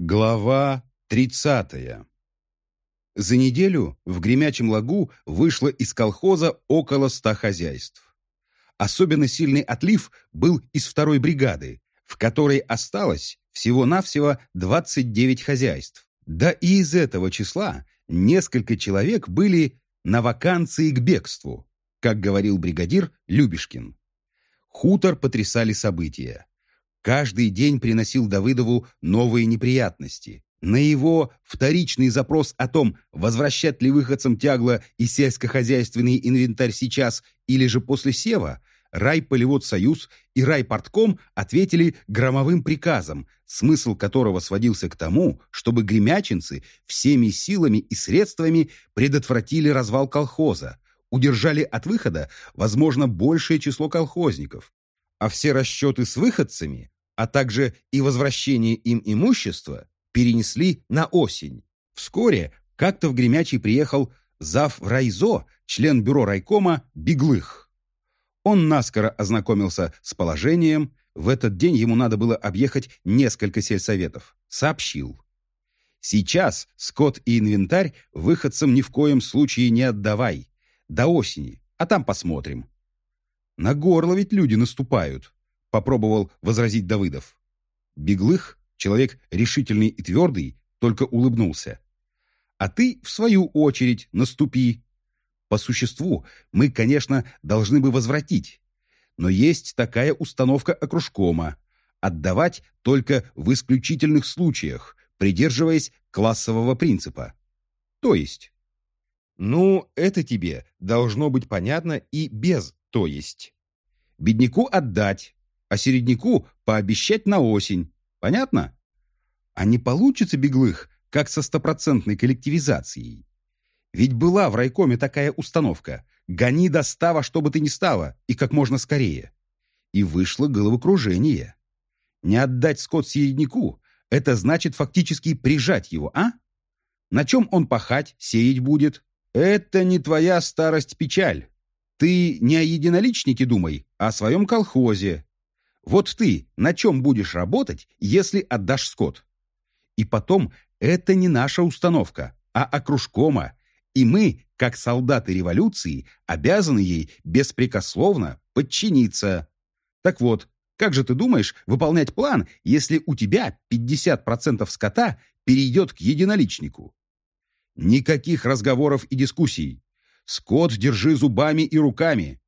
Глава 30. За неделю в Гремячем лагу вышло из колхоза около ста хозяйств. Особенно сильный отлив был из второй бригады, в которой осталось всего-навсего 29 хозяйств. Да и из этого числа несколько человек были на вакансии к бегству, как говорил бригадир Любешкин. Хутор потрясали события. Каждый день приносил Давыдову новые неприятности. На его вторичный запрос о том, возвращать ли выходцам тягло и сельскохозяйственный инвентарь сейчас или же после сева, Райполеводсоюз и Райпортком ответили громовым приказом, смысл которого сводился к тому, чтобы гремячинцы всеми силами и средствами предотвратили развал колхоза, удержали от выхода, возможно, большее число колхозников, а все расчеты с выходцами, а также и возвращение им имущества перенесли на осень. Вскоре как-то в Гремячий приехал зав. райзо, член бюро райкома Беглых. Он наскоро ознакомился с положением, в этот день ему надо было объехать несколько сельсоветов. Сообщил. Сейчас скот и инвентарь выходцам ни в коем случае не отдавай. До осени, а там посмотрим. На горло ведь люди наступают, попробовал возразить Давыдов. Беглых, человек решительный и твердый, только улыбнулся. А ты, в свою очередь, наступи. По существу, мы, конечно, должны бы возвратить. Но есть такая установка окружкома – отдавать только в исключительных случаях, придерживаясь классового принципа. То есть. Ну, это тебе должно быть понятно и без то есть. Бедняку отдать, а середняку пообещать на осень. Понятно? А не получится беглых, как со стопроцентной коллективизацией. Ведь была в райкоме такая установка «гони до става, что бы ты ни стало, и как можно скорее». И вышло головокружение. Не отдать скот середняку – это значит фактически прижать его, а? На чем он пахать, сеять будет? Это не твоя старость печаль. Ты не о единоличнике думай, а о своем колхозе. Вот ты на чем будешь работать, если отдашь скот? И потом, это не наша установка, а окружкома, и мы, как солдаты революции, обязаны ей беспрекословно подчиниться. Так вот, как же ты думаешь выполнять план, если у тебя 50% скота перейдет к единоличнику? Никаких разговоров и дискуссий. Скот держи зубами и руками.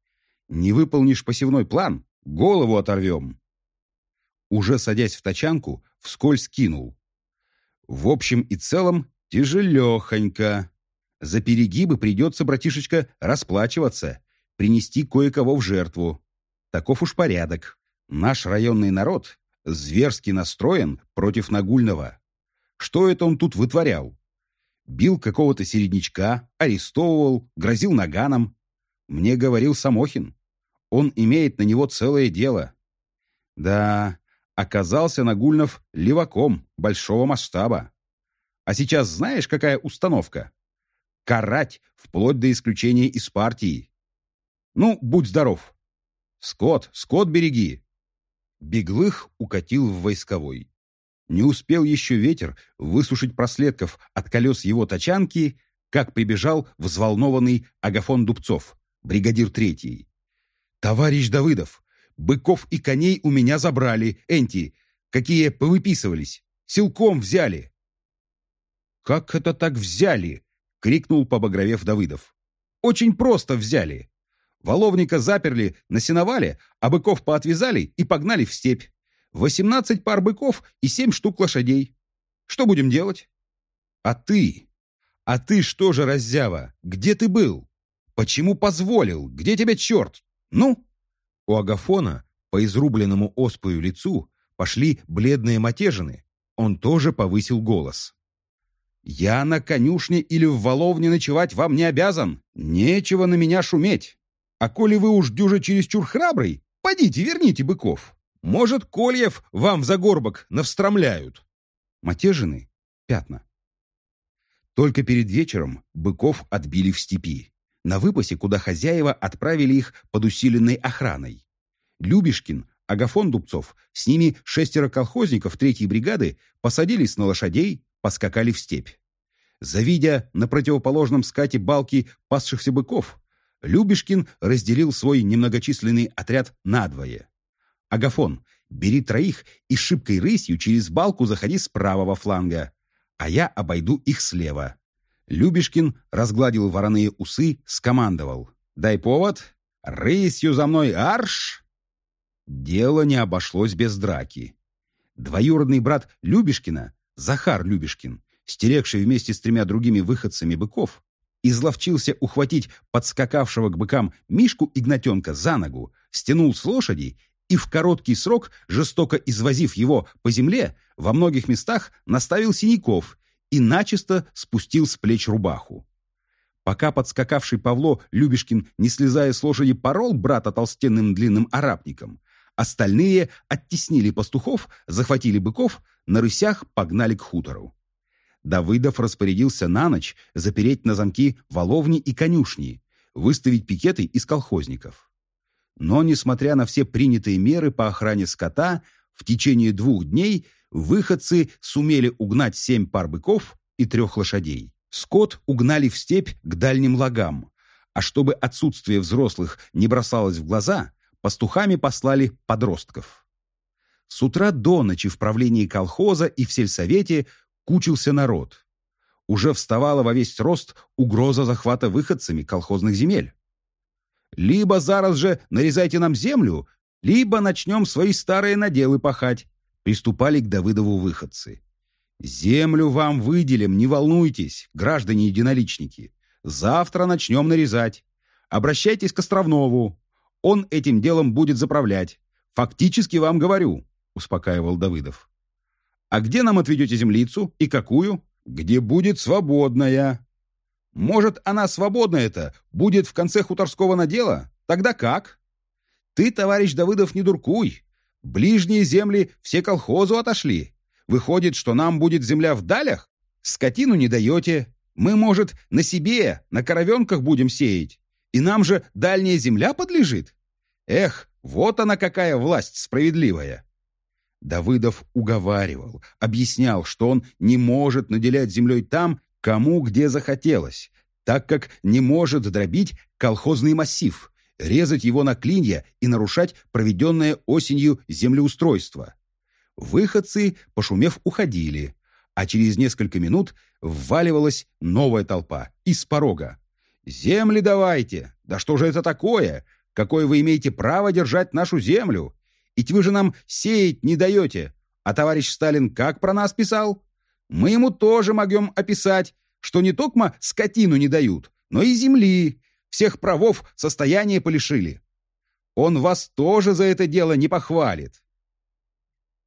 Не выполнишь посевной план — голову оторвем. Уже садясь в тачанку, вскользь кинул. В общем и целом, тяжелехонько. За перегибы придется, братишечка, расплачиваться, принести кое-кого в жертву. Таков уж порядок. Наш районный народ зверски настроен против Нагульного. Что это он тут вытворял? бил какого-то середнячка, арестовывал, грозил наганом. Мне говорил Самохин. Он имеет на него целое дело. Да, оказался Нагульнов леваком большого масштаба. А сейчас знаешь, какая установка? Карать вплоть до исключения из партии. Ну, будь здоров. Скот, скот береги. Беглых укатил в войсковой. Не успел еще ветер высушить проследков от колес его тачанки, как прибежал взволнованный Агафон Дубцов, бригадир третий. «Товарищ Давыдов, быков и коней у меня забрали, энти, какие повыписывались, силком взяли». «Как это так взяли?» — крикнул побагровев Давыдов. «Очень просто взяли. Воловника заперли на сеновале, а быков поотвязали и погнали в степь. 18 пар быков и 7 штук лошадей. Что будем делать? А ты? А ты что же, раззява, где ты был? Почему позволил? Где тебя черт? Ну? У Агафона по изрубленному оспою лицу пошли бледные матежины. Он тоже повысил голос. «Я на конюшне или в воловне ночевать вам не обязан. Нечего на меня шуметь. А коли вы уж дюже чересчур храбрый, подите, верните быков. Может, кольев вам в загорбок навстромляют. Матежины — пятна. Только перед вечером быков отбили в степи, на выпасе, куда хозяева отправили их под усиленной охраной. Любешкин Агафон Дубцов, с ними шестеро колхозников третьей бригады посадились на лошадей, поскакали в степь. Завидя на противоположном скате балки пасшихся быков, Любешкин разделил свой немногочисленный отряд надвое. «Агафон, бери троих и шибкой рысью через балку заходи с правого фланга, а я обойду их слева». Любешкин разгладил вороные усы, скомандовал. «Дай повод! Рысью за мной арш!» Дело не обошлось без драки. Двоюродный брат Любешкина, Захар Любешкин, стерегший вместе с тремя другими выходцами быков, изловчился ухватить подскакавшего к быкам Мишку Игнатенка за ногу, стянул с лошади и в короткий срок, жестоко извозив его по земле, во многих местах наставил синяков и начисто спустил с плеч рубаху. Пока подскакавший Павло Любешкин, не слезая с лошади, порол брата толстенным длинным арабником, остальные оттеснили пастухов, захватили быков, на рысях погнали к хутору. Давыдов распорядился на ночь запереть на замки воловни и конюшни, выставить пикеты из колхозников. Но, несмотря на все принятые меры по охране скота, в течение двух дней выходцы сумели угнать семь пар быков и трех лошадей. Скот угнали в степь к дальним лагам, а чтобы отсутствие взрослых не бросалось в глаза, пастухами послали подростков. С утра до ночи в правлении колхоза и в сельсовете кучился народ. Уже вставала во весь рост угроза захвата выходцами колхозных земель. Либо зараз же нарезайте нам землю, либо начнем свои старые наделы пахать, приступали к Давыдову выходцы. Землю вам выделим, не волнуйтесь, граждане единоличники. Завтра начнем нарезать. Обращайтесь к Островнову. Он этим делом будет заправлять. Фактически вам говорю, успокаивал Давыдов. А где нам отведете землицу и какую? Где будет свободная. Может, она свободная-то будет в конце хуторского надела? Тогда как? Ты, товарищ Давыдов, не дуркуй. Ближние земли все колхозу отошли. Выходит, что нам будет земля в далях? Скотину не даете. Мы, может, на себе, на коровенках будем сеять. И нам же дальняя земля подлежит? Эх, вот она какая власть справедливая. Давыдов уговаривал, объяснял, что он не может наделять землей там, кому где захотелось, так как не может дробить колхозный массив, резать его на клинья и нарушать проведенное осенью землеустройство. Выходцы, пошумев, уходили, а через несколько минут вваливалась новая толпа из порога. «Земли давайте! Да что же это такое? Какое вы имеете право держать нашу землю? Ведь вы же нам сеять не даете. А товарищ Сталин как про нас писал? Мы ему тоже могем описать, что не только скотину не дают, но и земли. Всех правов состояние полишили. Он вас тоже за это дело не похвалит.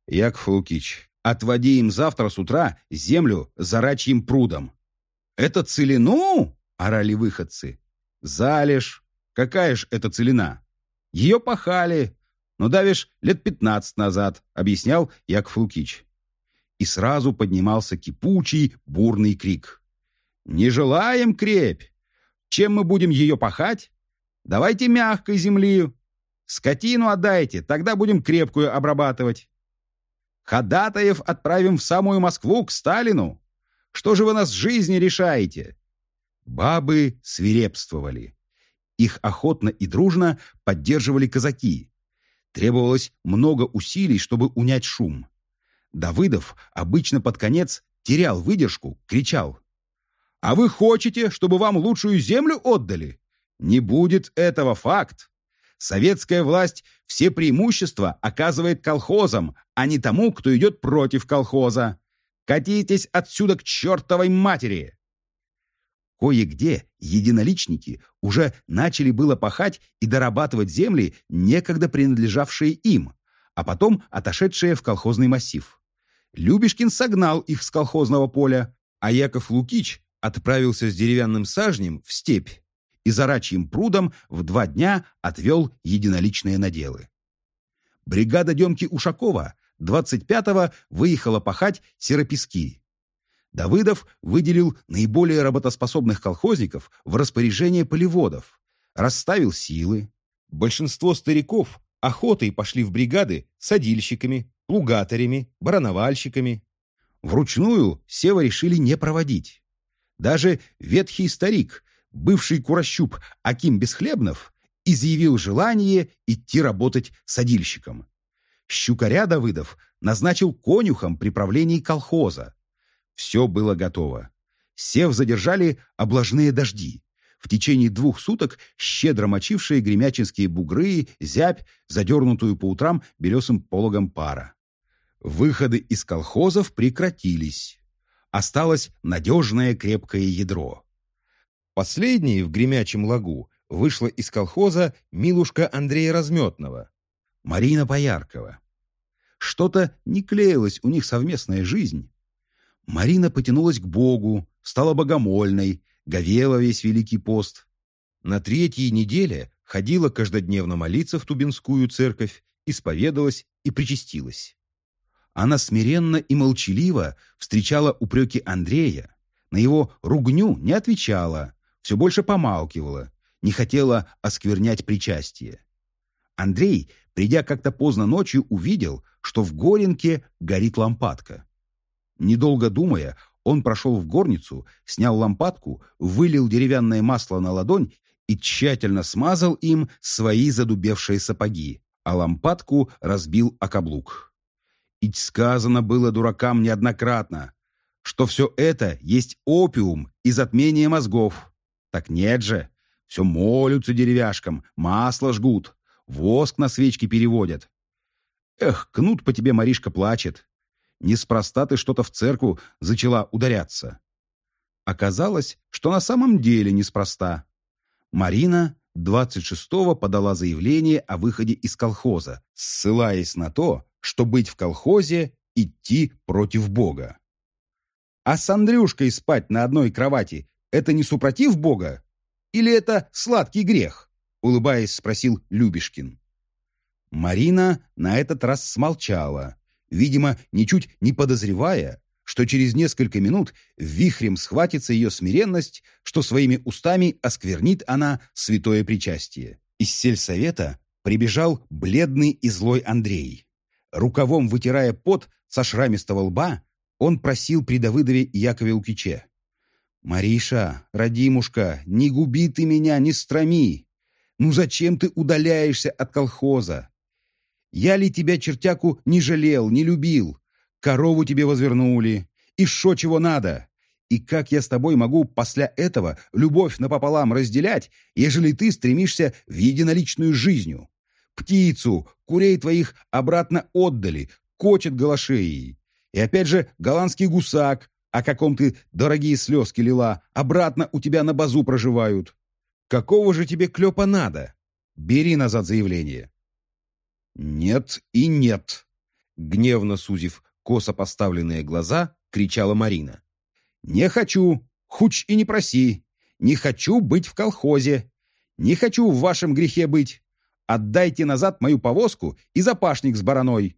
Яков Лукич, отводи им завтра с утра землю за рачьим прудом. Это целину? Орали выходцы. Залежь. Какая ж это целина? Ее пахали, но давишь лет пятнадцать назад, объяснял Яков Лукич. И сразу поднимался кипучий, бурный крик. «Не желаем крепь! Чем мы будем ее пахать? Давайте мягкой земли. Скотину отдайте, тогда будем крепкую обрабатывать. Ходатаев отправим в самую Москву к Сталину. Что же вы нас жизни решаете?» Бабы свирепствовали. Их охотно и дружно поддерживали казаки, Требовалось много усилий, чтобы унять шум. Давыдов обычно под конец терял выдержку, кричал. «А вы хотите, чтобы вам лучшую землю отдали? Не будет этого факт. Советская власть все преимущества оказывает колхозам, а не тому, кто идет против колхоза. Катитесь отсюда к чертовой матери!» Кое-где единоличники уже начали было пахать и дорабатывать земли, некогда принадлежавшие им, а потом отошедшие в колхозный массив. Любешкин согнал их с колхозного поля, а Яков Лукич отправился с деревянным сажнем в степь и за рачьим прудом в два дня отвел единоличные наделы. Бригада Демки Ушакова 25-го выехала пахать серопески, Давыдов выделил наиболее работоспособных колхозников в распоряжение полеводов, расставил силы. Большинство стариков охотой пошли в бригады садильщиками, плугатарями, барановальщиками. Вручную Сева решили не проводить. Даже ветхий старик, бывший курощуп Аким Бесхлебнов, изъявил желание идти работать садильщиком. Щукаря Давыдов назначил конюхом при правлении колхоза. Все было готово. Сев задержали облажные дожди. В течение двух суток щедро мочившие гремячинские бугры, зябь, задернутую по утрам белесым пологом пара. Выходы из колхозов прекратились. Осталось надежное крепкое ядро. Последней в гремячем лагу вышла из колхоза Милушка Андрея Разметного, Марина Пояркова. Что-то не клеилась у них совместная жизнь. Марина потянулась к Богу, стала богомольной, говела весь Великий пост. На третьей неделе ходила каждодневно молиться в Тубинскую церковь, исповедалась и причастилась. Она смиренно и молчаливо встречала упреки Андрея, на его ругню не отвечала, все больше помалкивала, не хотела осквернять причастие. Андрей, придя как-то поздно ночью, увидел, что в Горенке горит лампадка. Недолго думая, он прошел в горницу, снял лампадку, вылил деревянное масло на ладонь и тщательно смазал им свои задубевшие сапоги, а лампадку разбил о каблук. Ведь сказано было дуракам неоднократно, что все это есть опиум и затмение мозгов. Так нет же, все молятся деревяшкам, масло жгут, воск на свечки переводят. Эх, кнут по тебе, Маришка, плачет. Неспроста ты что-то в церкву зачала ударяться. Оказалось, что на самом деле неспроста. Марина 26-го подала заявление о выходе из колхоза, ссылаясь на то, что быть в колхозе – идти против Бога. А с Андрюшкой спать на одной кровати – это не супротив Бога? Или это сладкий грех? Улыбаясь, спросил Любешкин. Марина на этот раз смолчала, видимо, ничуть не подозревая, что через несколько минут вихрем схватится ее смиренность, что своими устами осквернит она святое причастие. Из сельсовета прибежал бледный и злой Андрей. Рукавом вытирая пот со шрамистого лба, он просил при Давыдове Якове Лукиче. «Мариша, родимушка, не губи ты меня, не строми! Ну зачем ты удаляешься от колхоза? Я ли тебя, чертяку, не жалел, не любил? Корову тебе возвернули. И шо чего надо? И как я с тобой могу после этого любовь напополам разделять, ежели ты стремишься в единоличную жизнью? Птицу, курей твоих обратно отдали, кочет голошеей. И опять же голландский гусак, о каком ты дорогие слезки лила, обратно у тебя на базу проживают. Какого же тебе клепа надо? Бери назад заявление. «Нет и нет!» Гневно сузив косо поставленные глаза, кричала Марина. «Не хочу! Хуч и не проси! Не хочу быть в колхозе! Не хочу в вашем грехе быть! Отдайте назад мою повозку и запашник с бараной!»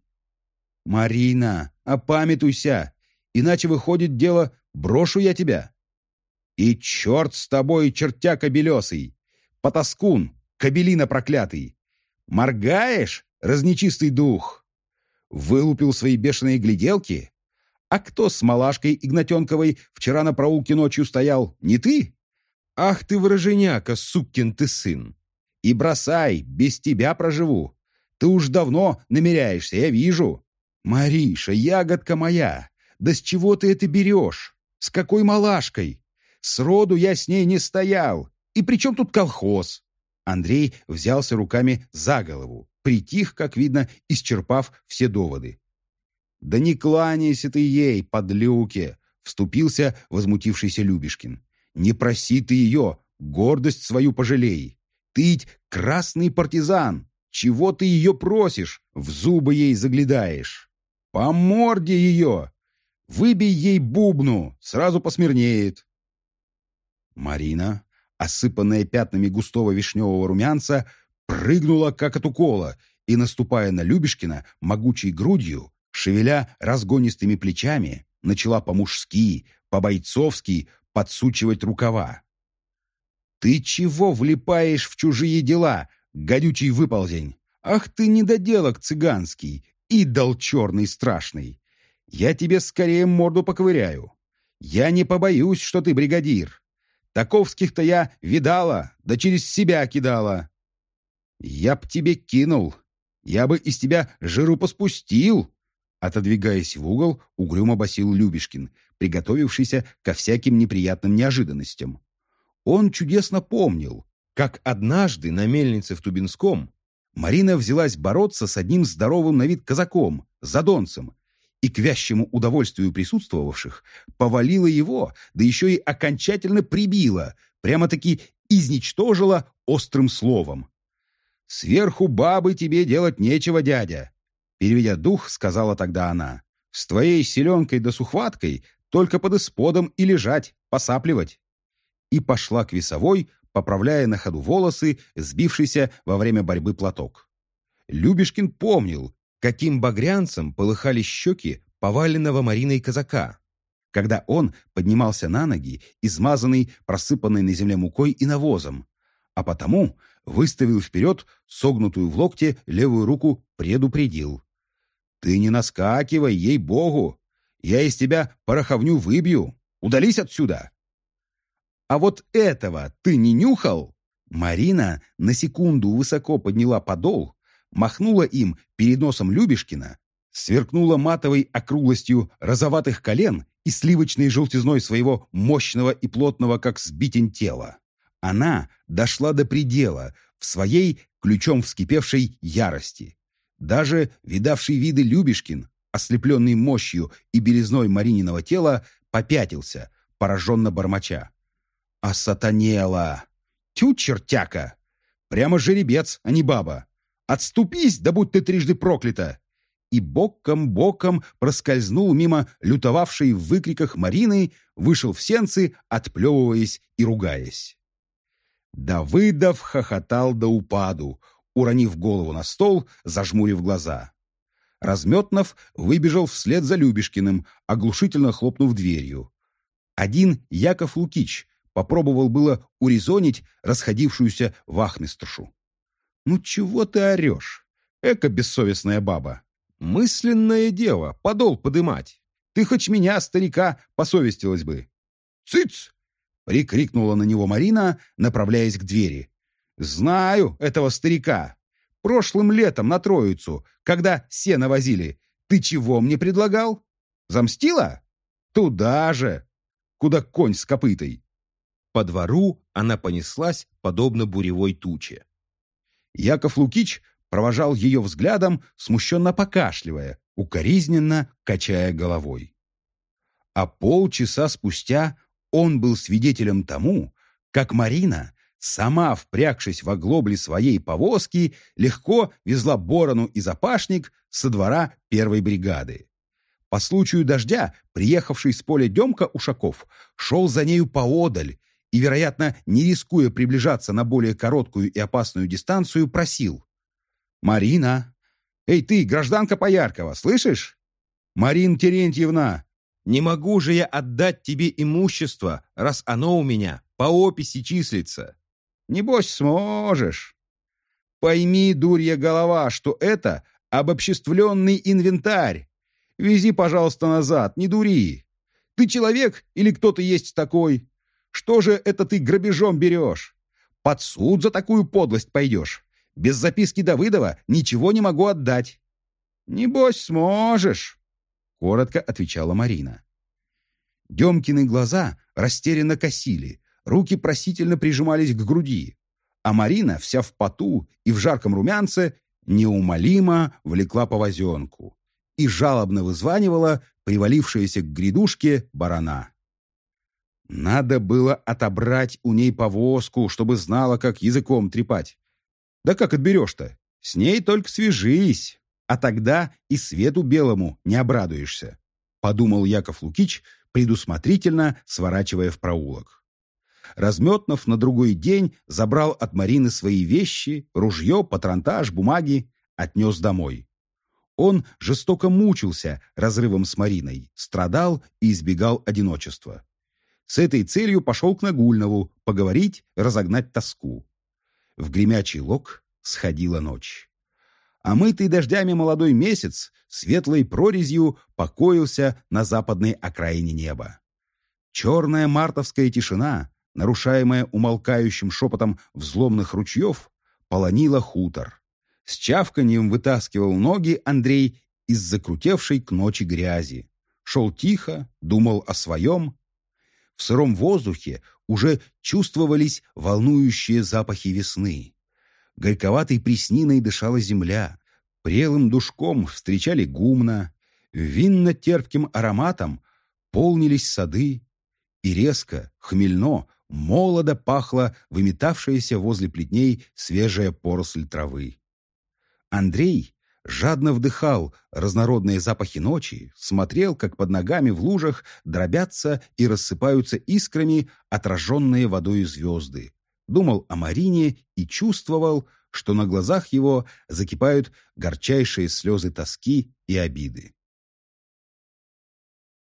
«Марина, опамятуйся! Иначе выходит дело, брошу я тебя!» «И черт с тобой, чертяка белесый! Потаскун, кабелина проклятый! Моргаешь, разнечистый дух. Вылупил свои бешеные гляделки? А кто с малашкой Игнатенковой вчера на проулке ночью стоял? Не ты? Ах ты, вороженяка, сукин ты сын! И бросай, без тебя проживу. Ты уж давно намеряешься, я вижу. Мариша, ягодка моя, да с чего ты это берешь? С какой малашкой? Сроду я с ней не стоял. И при чем тут колхоз? Андрей взялся руками за голову притих, как видно, исчерпав все доводы. «Да не кланяйся ты ей, подлюке!» — вступился возмутившийся Любешкин. «Не проси ты ее, гордость свою пожалей. Ты ведь красный партизан. Чего ты ее просишь? В зубы ей заглядаешь. По морде ее! Выбей ей бубну, сразу посмирнеет!» Марина, осыпанная пятнами густого вишневого румянца, прыгнула, как от укола, и, наступая на Любешкина, могучей грудью, шевеля разгонистыми плечами, начала по-мужски, по-бойцовски подсучивать рукава. «Ты чего влипаешь в чужие дела, гадючий выползень? Ах ты недоделок цыганский, идол черный страшный! Я тебе скорее морду поковыряю. Я не побоюсь, что ты бригадир. Таковских-то я видала, да через себя кидала. Я б тебе кинул, я бы из тебя жиру поспустил!» Отодвигаясь в угол, угрюмо басил Любешкин, приготовившийся ко всяким неприятным неожиданностям. Он чудесно помнил, как однажды на мельнице в Тубинском Марина взялась бороться с одним здоровым на вид казаком, задонцем, и к вящему удовольствию присутствовавших повалила его, да еще и окончательно прибила, прямо-таки изничтожила острым словом. «Сверху бабы тебе делать нечего, дядя!» Переведя дух, сказала тогда она. «С твоей селенкой да сухваткой только под исподом и лежать, посапливать!» И пошла к весовой, поправляя на ходу волосы, сбившийся во время борьбы платок. Любешкин помнил, каким багрянцем полыхали щеки поваленного Мариной казака, когда он поднимался на ноги, измазанный, просыпанной на земле мукой и навозом, а потому выставил вперед согнутую в локте левую руку, предупредил. «Ты не наскакивай, ей-богу! Я из тебя пороховню выбью! Удались отсюда!» «А вот этого ты не нюхал?» Марина на секунду высоко подняла подол, махнула им перед носом Любешкина, сверкнула матовой округлостью розоватых колен и сливочной желтизной своего мощного и плотного, как сбитень тела. Она дошла до предела в своей ключом вскипевшей ярости. Даже видавший виды Любешкин, ослепленный мощью и белизной Марининого тела, попятился, пораженно бормоча. «А сатанела! Тю, чертяка! Прямо жеребец, а не баба! Отступись, да будь ты трижды проклята!» И боком-боком проскользнул мимо лютовавшей в выкриках Марины, вышел в сенцы, отплевываясь и ругаясь. Давыдов хохотал до упаду, уронив голову на стол, зажмурив глаза. Разметнов выбежал вслед за Любешкиным, оглушительно хлопнув дверью. Один Яков Лукич попробовал было урезонить расходившуюся вахмистршу. «Ну чего ты орешь? Эка бессовестная баба! Мысленное дело, подол подымать! Ты хоть меня, старика, посовестилась бы!» «Цыц!» Прикрикнула на него Марина, направляясь к двери. «Знаю этого старика. Прошлым летом на Троицу, когда сено возили, ты чего мне предлагал? Замстила? Туда же, куда конь с копытой». По двору она понеслась, подобно буревой туче. Яков Лукич провожал ее взглядом, смущенно покашливая, укоризненно качая головой. А полчаса спустя он был свидетелем тому, как Марина, сама впрягшись в оглобли своей повозки, легко везла Борону и Запашник со двора первой бригады. По случаю дождя, приехавший с поля Демка Ушаков, шел за нею поодаль и, вероятно, не рискуя приближаться на более короткую и опасную дистанцию, просил. «Марина! Эй ты, гражданка Пояркова, слышишь? Марин Терентьевна, не могу же я отдать тебе имущество, раз оно у меня по описи числится. Небось, сможешь. Пойми, дурья голова, что это обобществленный инвентарь. Вези, пожалуйста, назад, не дури. Ты человек или кто-то есть такой? Что же это ты грабежом берешь? Под суд за такую подлость пойдешь. Без записки Давыдова ничего не могу отдать. Небось, сможешь. — коротко отвечала Марина. Демкины глаза растерянно косили, руки просительно прижимались к груди, а Марина, вся в поту и в жарком румянце, неумолимо влекла повозенку и жалобно вызванивала привалившаяся к грядушке барана. Надо было отобрать у ней повозку, чтобы знала, как языком трепать. Да как отберешь-то? С ней только свяжись а тогда и свету белому не обрадуешься», — подумал Яков Лукич, предусмотрительно сворачивая в проулок. Разметнов на другой день забрал от Марины свои вещи, ружье, патронтаж, бумаги, отнес домой. Он жестоко мучился разрывом с Мариной, страдал и избегал одиночества. С этой целью пошел к Нагульнову поговорить, разогнать тоску. В гремячий лог сходила ночь. Омытый дождями молодой месяц светлой прорезью покоился на западной окраине неба. Черная мартовская тишина, нарушаемая умолкающим шепотом взломных ручьев, полонила хутор. С чавканьем вытаскивал ноги Андрей из закрутевшей к ночи грязи. Шел тихо, думал о своем. В сыром воздухе уже чувствовались волнующие запахи весны. Горьковатой пресниной дышала земля, прелым душком встречали гумна, винно-терпким ароматом полнились сады, и резко, хмельно, молодо пахло выметавшаяся возле плетней свежая поросль травы. Андрей жадно вдыхал разнородные запахи ночи, смотрел, как под ногами в лужах дробятся и рассыпаются искрами отраженные водой звезды, думал о Марине и чувствовал, что на глазах его закипают горчайшие слезы тоски и обиды.